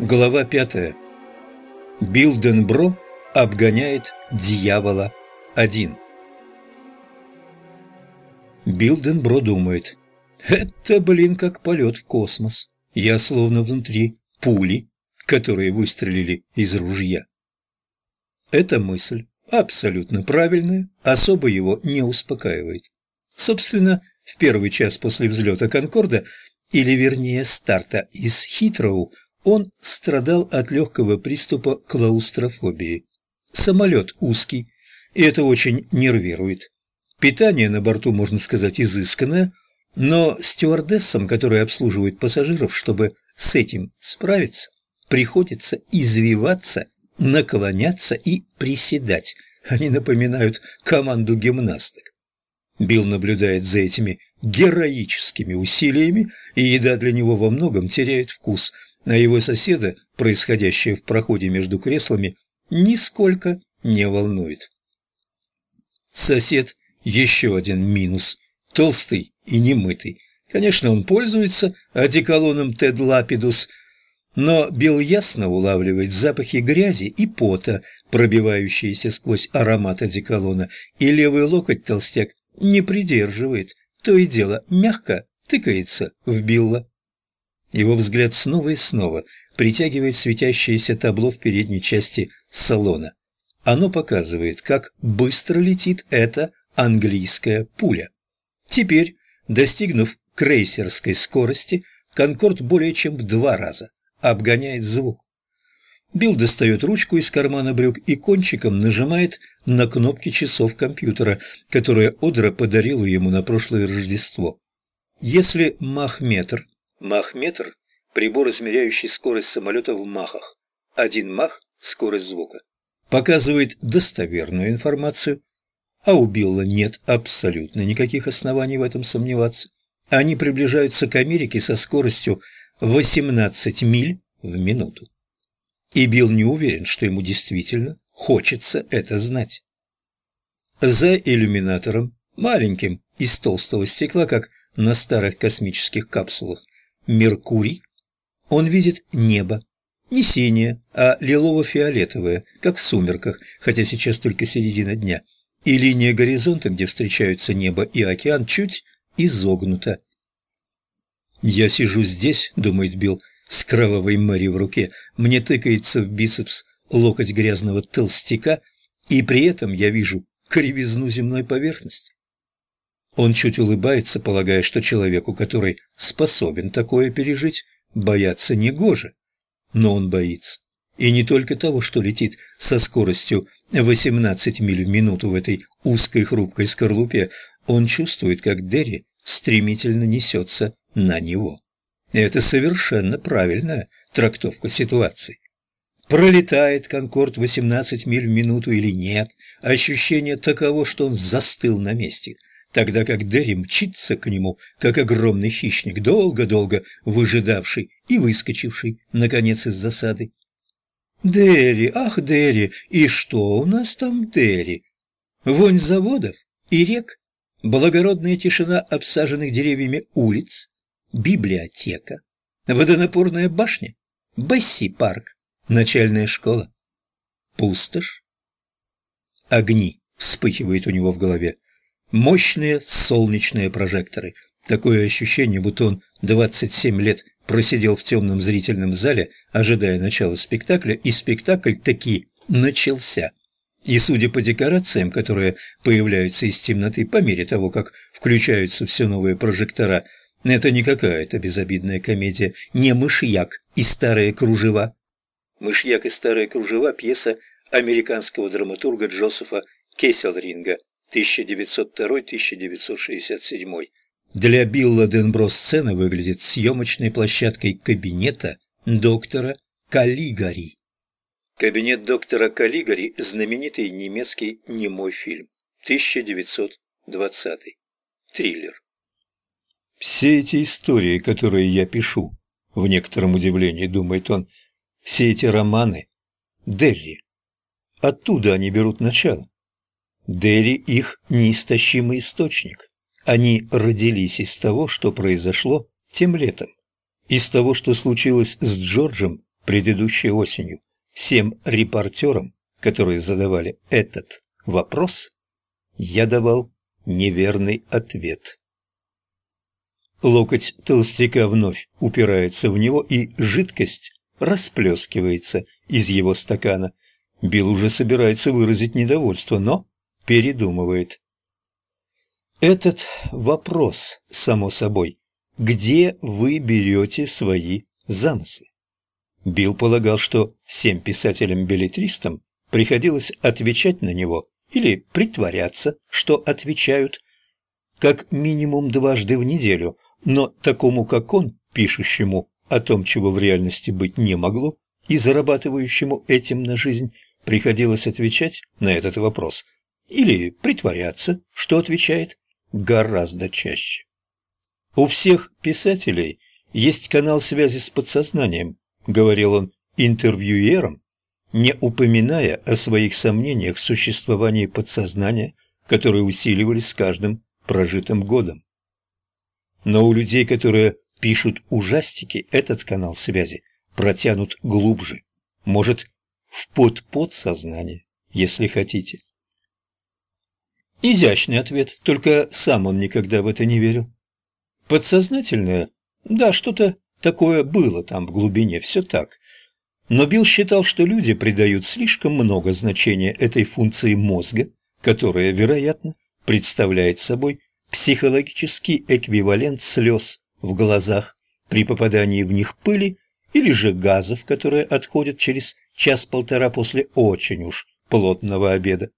Глава пятая. Билденбро обгоняет дьявола один. Билденбро думает. Это, блин, как полет в космос. Я словно внутри пули, которые выстрелили из ружья. Эта мысль абсолютно правильная, особо его не успокаивает. Собственно, в первый час после взлета «Конкорда», или вернее старта из Хитроу, он страдал от легкого приступа клаустрофобии. Самолет узкий, и это очень нервирует. Питание на борту, можно сказать, изысканное, но стюардессам, которые обслуживают пассажиров, чтобы с этим справиться, приходится извиваться, наклоняться и приседать. Они напоминают команду гимнасток. Билл наблюдает за этими героическими усилиями, и еда для него во многом теряет вкус – а его соседа, происходящее в проходе между креслами, нисколько не волнует. Сосед – еще один минус. Толстый и немытый. Конечно, он пользуется одеколоном Тед Лапидус, но Билл ясно улавливает запахи грязи и пота, пробивающиеся сквозь аромат одеколона, и левый локоть толстяк не придерживает, то и дело мягко тыкается в Билла. Его взгляд снова и снова притягивает светящееся табло в передней части салона. Оно показывает, как быстро летит эта английская пуля. Теперь, достигнув крейсерской скорости, «Конкорд» более чем в два раза обгоняет звук. Билл достает ручку из кармана брюк и кончиком нажимает на кнопки часов компьютера, которые Одра подарила ему на прошлое Рождество. Если махметр Мах-метр – прибор, измеряющий скорость самолета в махах. Один мах – скорость звука. Показывает достоверную информацию, а у Билла нет абсолютно никаких оснований в этом сомневаться. Они приближаются к Америке со скоростью 18 миль в минуту. И Билл не уверен, что ему действительно хочется это знать. За иллюминатором, маленьким, из толстого стекла, как на старых космических капсулах, Меркурий, он видит небо. Не синее, а лилово-фиолетовое, как в сумерках, хотя сейчас только середина дня. И линия горизонта, где встречаются небо и океан, чуть изогнута. «Я сижу здесь», — думает Билл, с кровавой Мэри в руке. Мне тыкается в бицепс локоть грязного толстяка, и при этом я вижу кривизну земной поверхности. Он чуть улыбается, полагая, что человеку, который способен такое пережить, бояться негоже. Но он боится. И не только того, что летит со скоростью 18 миль в минуту в этой узкой хрупкой скорлупе, он чувствует, как Дерри стремительно несется на него. Это совершенно правильная трактовка ситуации. Пролетает Конкорд 18 миль в минуту или нет, ощущение таково, что он застыл на месте – тогда как Дерри мчится к нему, как огромный хищник, долго-долго выжидавший и выскочивший, наконец, из засады. «Дерри, ах, Дерри, и что у нас там, Дерри? Вонь заводов и рек, благородная тишина обсаженных деревьями улиц, библиотека, водонапорная башня, Бесси-парк, начальная школа, пустошь. Огни вспыхивают у него в голове. Мощные солнечные прожекторы. Такое ощущение, будто он 27 лет просидел в темном зрительном зале, ожидая начала спектакля, и спектакль таки начался. И судя по декорациям, которые появляются из темноты по мере того, как включаются все новые прожектора, это не какая-то безобидная комедия, не «Мышьяк» и «Старые кружева». «Мышьяк и старые кружева» – пьеса американского драматурга Джозефа Кесселринга – 1902-1967. Для Билла Денбро сцена выглядит съемочной площадкой кабинета доктора Каллигари. Кабинет доктора Каллигари – знаменитый немецкий немой фильм. 1920. Триллер. Все эти истории, которые я пишу, в некотором удивлении думает он, все эти романы – Дерри. Оттуда они берут начало. Дерри – их неистощимый источник. Они родились из того, что произошло тем летом, из того, что случилось с Джорджем предыдущей осенью всем репортерам, которые задавали этот вопрос, я давал неверный ответ. Локоть толстяка вновь упирается в него, и жидкость расплескивается из его стакана. Билл уже собирается выразить недовольство, но передумывает. Этот вопрос, само собой, где вы берете свои замыслы? Билл полагал, что всем писателям-билетристам приходилось отвечать на него или притворяться, что отвечают, как минимум дважды в неделю, но такому, как он, пишущему о том, чего в реальности быть не могло, и зарабатывающему этим на жизнь, приходилось отвечать на этот вопрос или притворяться, что отвечает, гораздо чаще. У всех писателей есть канал связи с подсознанием, говорил он интервьюерам, не упоминая о своих сомнениях в существовании подсознания, которые усиливались с каждым прожитым годом. Но у людей, которые пишут ужастики, этот канал связи протянут глубже, может, в подподсознание, если хотите. Изящный ответ, только сам он никогда в это не верил. Подсознательное? Да, что-то такое было там в глубине, все так. Но Билл считал, что люди придают слишком много значения этой функции мозга, которая, вероятно, представляет собой психологический эквивалент слез в глазах при попадании в них пыли или же газов, которые отходят через час-полтора после очень уж плотного обеда.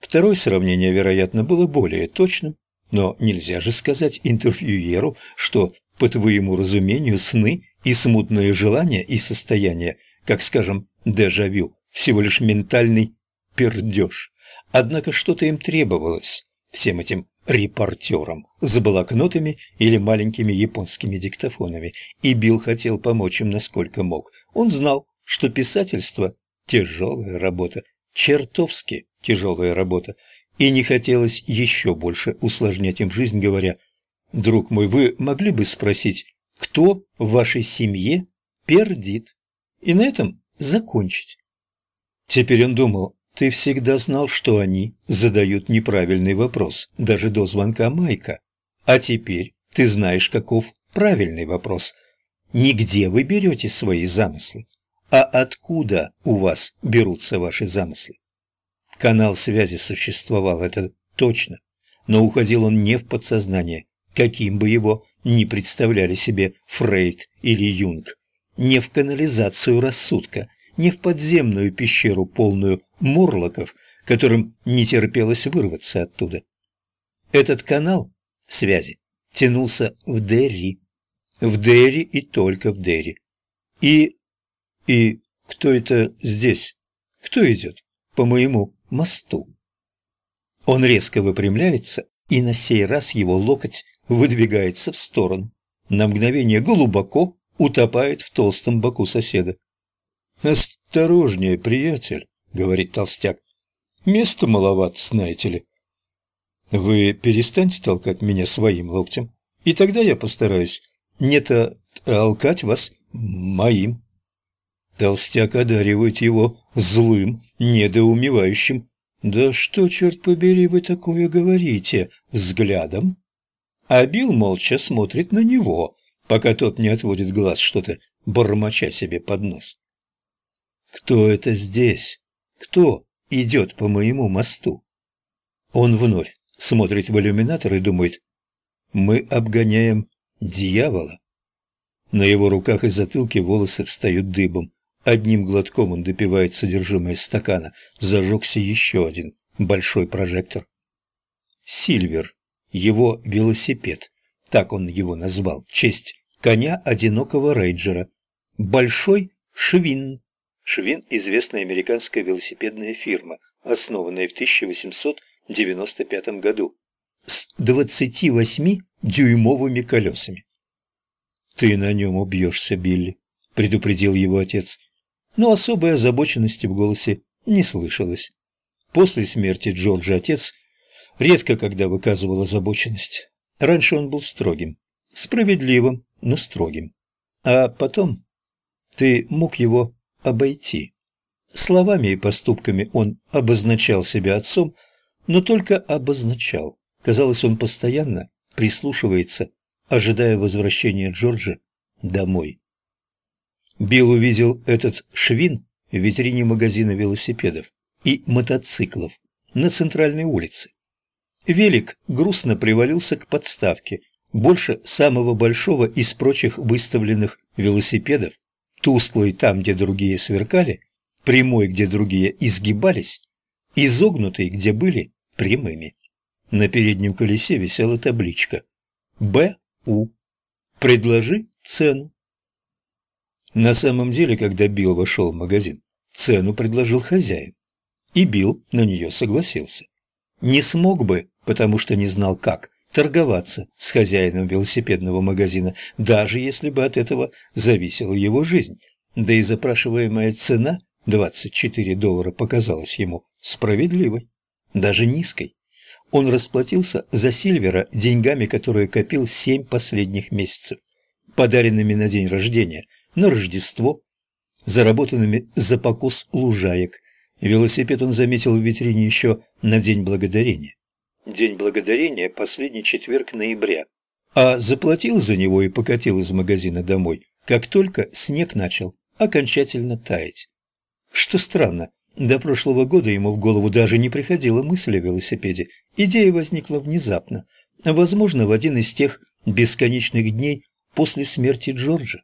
Второе сравнение, вероятно, было более точным, но нельзя же сказать интервьюеру, что, по твоему разумению, сны и смутные желания и состояния, как, скажем, дежавю, всего лишь ментальный пердеж. Однако что-то им требовалось, всем этим репортерам, за блокнотами или маленькими японскими диктофонами, и Билл хотел помочь им насколько мог. Он знал, что писательство – тяжелая работа, чертовски тяжелая работа, и не хотелось еще больше усложнять им жизнь, говоря, «Друг мой, вы могли бы спросить, кто в вашей семье пердит?» И на этом закончить. Теперь он думал, ты всегда знал, что они задают неправильный вопрос, даже до звонка Майка. А теперь ты знаешь, каков правильный вопрос. Нигде вы берете свои замыслы, а откуда у вас берутся ваши замыслы? Канал связи существовал, это точно, но уходил он не в подсознание, каким бы его ни представляли себе Фрейд или Юнг, не в канализацию рассудка, не в подземную пещеру, полную морлоков, которым не терпелось вырваться оттуда. Этот канал связи тянулся в Дерри, в Дерри и только в Дерри. И... и кто это здесь? Кто идет по моему мосту. Он резко выпрямляется, и на сей раз его локоть выдвигается в сторону. На мгновение глубоко утопает в толстом боку соседа. «Осторожнее, приятель», — говорит толстяк. «Места маловато, знаете ли». «Вы перестаньте толкать меня своим локтем, и тогда я постараюсь не-то толкать вас моим». Толстяк одаривает его злым, недоумевающим. «Да что, черт побери, вы такое говорите?» взглядом. А Билл молча смотрит на него, пока тот не отводит глаз, что-то бормоча себе под нос. «Кто это здесь? Кто идет по моему мосту?» Он вновь смотрит в иллюминатор и думает, «Мы обгоняем дьявола». На его руках и затылке волосы встают дыбом. Одним глотком он допивает содержимое стакана. Зажегся еще один большой прожектор. Сильвер. Его велосипед. Так он его назвал. Честь коня одинокого рейнджера. Большой Швин. Швин – известная американская велосипедная фирма, основанная в 1895 году. С 28-дюймовыми колесами. «Ты на нем убьешься, Билли», – предупредил его отец но особой озабоченности в голосе не слышалось. После смерти Джорджа отец редко когда выказывал озабоченность. Раньше он был строгим, справедливым, но строгим. А потом... Ты мог его обойти. Словами и поступками он обозначал себя отцом, но только обозначал. Казалось, он постоянно прислушивается, ожидая возвращения Джорджа домой. Билл увидел этот швин в витрине магазина велосипедов и мотоциклов на центральной улице. Велик грустно привалился к подставке, больше самого большого из прочих выставленных велосипедов, тусклый там, где другие сверкали, прямой, где другие изгибались, изогнутый, где были прямыми. На переднем колесе висела табличка «БУ». Предложи цену. На самом деле, когда Билл вошел в магазин, цену предложил хозяин, и Билл на нее согласился. Не смог бы, потому что не знал как, торговаться с хозяином велосипедного магазина, даже если бы от этого зависела его жизнь. Да и запрашиваемая цена 24 доллара показалась ему справедливой, даже низкой. Он расплатился за Сильвера деньгами, которые копил семь последних месяцев, подаренными на день рождения, на Рождество, заработанными за покос лужаек. Велосипед он заметил в витрине еще на День Благодарения. День Благодарения – последний четверг ноября. А заплатил за него и покатил из магазина домой, как только снег начал окончательно таять. Что странно, до прошлого года ему в голову даже не приходила мысль о велосипеде. Идея возникла внезапно, возможно, в один из тех бесконечных дней после смерти Джорджа,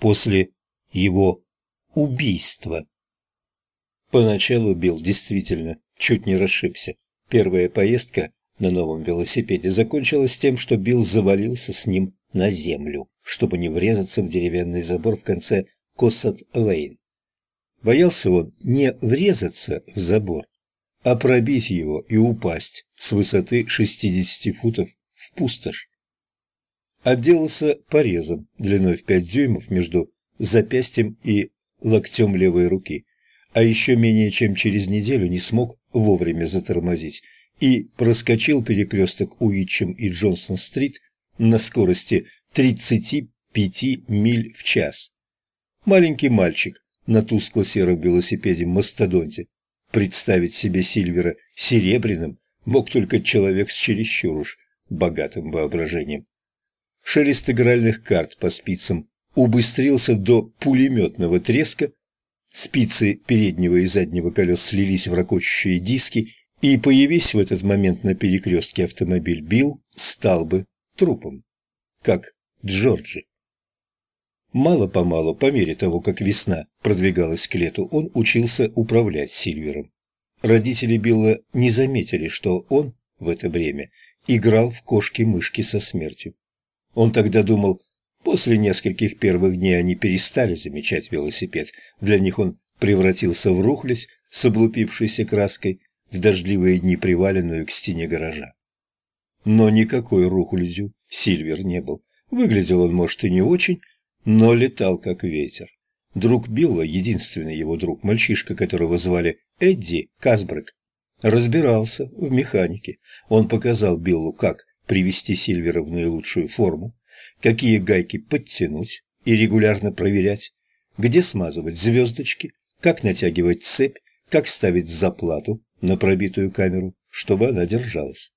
после его убийства. Поначалу Билл действительно чуть не расшибся. Первая поездка на новом велосипеде закончилась тем, что Билл завалился с ним на землю, чтобы не врезаться в деревянный забор в конце Коссат-Лейн. Боялся он не врезаться в забор, а пробить его и упасть с высоты 60 футов в пустошь. Отделался порезом длиной в 5 дюймов между запястьем и локтем левой руки, а еще менее чем через неделю не смог вовремя затормозить и проскочил перекресток Уитчем и Джонсон-стрит на скорости 35 миль в час. Маленький мальчик на тускло-сером велосипеде-мастодонте. Представить себе Сильвера серебряным мог только человек с чересчур уж богатым воображением. Шелест игральных карт по спицам убыстрился до пулеметного треска, Спицы переднего и заднего колес слились в ракочущие диски, и, появись в этот момент на перекрестке автомобиль Билл, стал бы трупом, как Джорджи. Мало-помалу, по мере того, как весна продвигалась к лету, он учился управлять Сильвером. Родители Билла не заметили, что он в это время играл в кошки-мышки со смертью. Он тогда думал, После нескольких первых дней они перестали замечать велосипед. Для них он превратился в рухлядь с облупившейся краской, в дождливые дни приваленную к стене гаража. Но никакой рухлядью Сильвер не был. Выглядел он, может, и не очень, но летал как ветер. Друг Билла, единственный его друг, мальчишка, которого звали Эдди Касбрек, разбирался в механике. Он показал Биллу, как привести Сильвера в наилучшую форму, какие гайки подтянуть и регулярно проверять, где смазывать звездочки, как натягивать цепь, как ставить заплату на пробитую камеру, чтобы она держалась.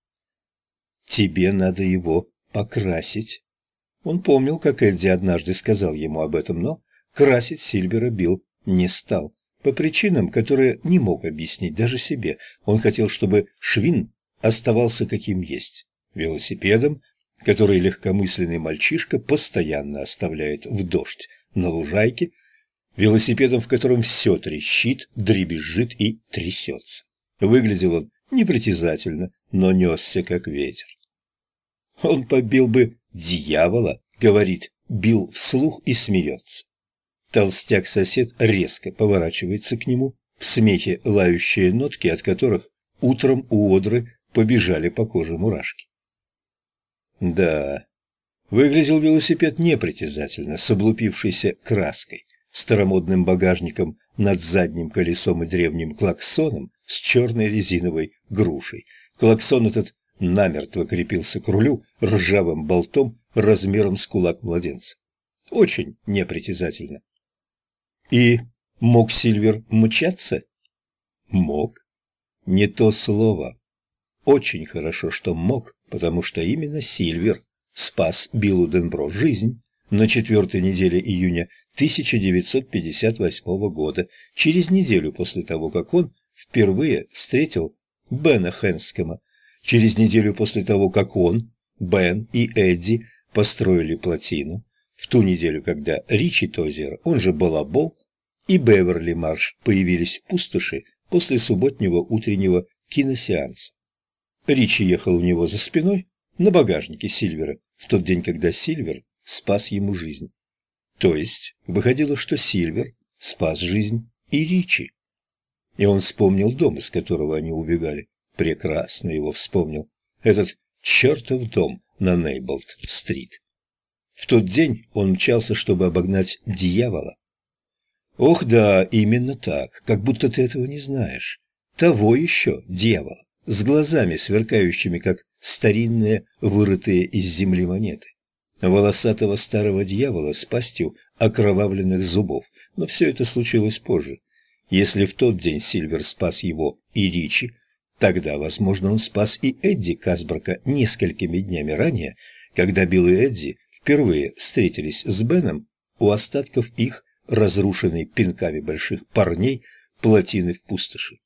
«Тебе надо его покрасить». Он помнил, как Эдди однажды сказал ему об этом, но красить Сильвера Билл не стал, по причинам, которые не мог объяснить даже себе. Он хотел, чтобы Швин оставался каким есть, велосипедом, который легкомысленный мальчишка постоянно оставляет в дождь на лужайке, велосипедом, в котором все трещит, дребезжит и трясется. Выглядел он непритязательно, но несся как ветер. Он побил бы дьявола, говорит, бил вслух и смеется. Толстяк-сосед резко поворачивается к нему, в смехе лающие нотки, от которых утром у Одры побежали по коже мурашки. Да, выглядел велосипед непритязательно, с облупившейся краской, старомодным багажником над задним колесом и древним клаксоном с черной резиновой грушей. Клаксон этот намертво крепился к рулю ржавым болтом размером с кулак младенца. Очень непритязательно. И мог Сильвер мчаться? Мог. Не то слово. Очень хорошо, что мог, потому что именно Сильвер спас Биллу Денбро жизнь на четвертой неделе июня 1958 года, через неделю после того, как он впервые встретил Бена Хэнскома, через неделю после того, как он, Бен и Эдди построили плотину, в ту неделю, когда Ричи Тозер, он же Балабол, и Беверли Марш появились в пустоши после субботнего утреннего киносеанса. Ричи ехал у него за спиной на багажнике Сильвера в тот день, когда Сильвер спас ему жизнь. То есть выходило, что Сильвер спас жизнь и Ричи. И он вспомнил дом, из которого они убегали. Прекрасно его вспомнил. Этот чертов дом на Нейблд-стрит. В тот день он мчался, чтобы обогнать дьявола. Ох да, именно так, как будто ты этого не знаешь. Того еще дьявола, с глазами, сверкающими, как старинные, вырытые из земли монеты. Волосатого старого дьявола с пастью окровавленных зубов, но все это случилось позже. Если в тот день Сильвер спас его и Ричи, тогда, возможно, он спас и Эдди Касброка несколькими днями ранее, когда Билл и Эдди впервые встретились с Беном у остатков их разрушенной пинками больших парней плотины в пустоши.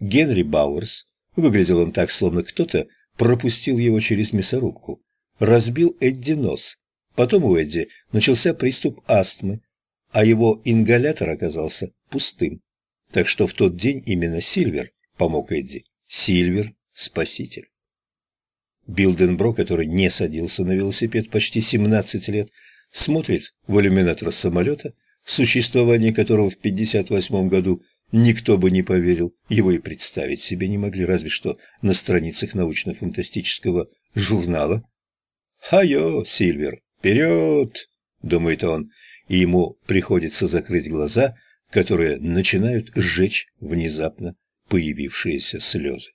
Генри Бауэрс, выглядел он так, словно кто-то пропустил его через мясорубку, разбил Эдди нос. Потом у Эдди начался приступ астмы, а его ингалятор оказался пустым. Так что в тот день именно Сильвер помог Эдди. Сильвер – спаситель. Билденбро, который не садился на велосипед почти 17 лет, смотрит в иллюминатор самолета, существование которого в 58 году никто бы не поверил, его и представить себе не могли, разве что на страницах научно-фантастического журнала. «Хайо, Сильвер, вперед!» — думает он, и ему приходится закрыть глаза, которые начинают сжечь внезапно появившиеся слезы.